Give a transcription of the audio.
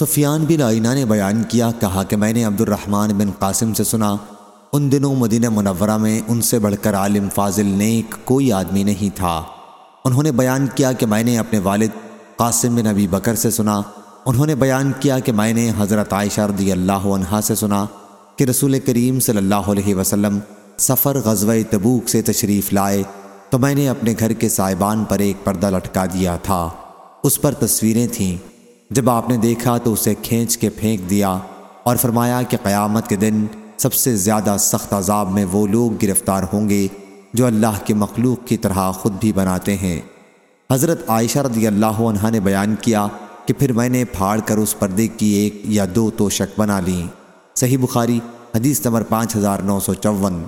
سفیان بن آئینہ نے بیان کیا، کہا کہ میں نے عبد الرحمن بن قاسم سے سنا، ان دنوں مدینہ منورہ میں ان سے بڑھ کر عالم فاضل نیک کوئی آدمی نہیں تھا۔ انہوں نے بیان کیا کہ میں نے اپنے والد قاسم بن ابی بکر سے سنا۔ انہوں نے بیان کیا کہ میں نے حضرت عائشہ رضی اللہ عنہا سے سنا کہ رسول کریم صلی اللہ علیہ وسلم سفر غزوہ تبوک سے تشریف لائے تو میں نے اپنے گھر کے سائبان پر ایک پردہ لٹکا دیا تھا۔ اس پر تصویریں تھیں۔ جب آپ نے دیکھا تو اسے کھینچ کے پھینک دیا اور فرمایا کہ قیامت کے دن سب سے زیادہ سخت عذاب میں وہ لوگ گرفتار ہوں گے جو اللہ کے مخلوق کی طرح خود بھی بناتے ہیں۔ حضرت عائشہ رضی اللہ عنہ نے بیان کیا کہ پھر میں نے پھاڑ کر اس پردے کی ایک یا دو توشک بنا لیں۔ صحیح بخاری، حدیث نمبر پانچ ہزار نو سو چون۔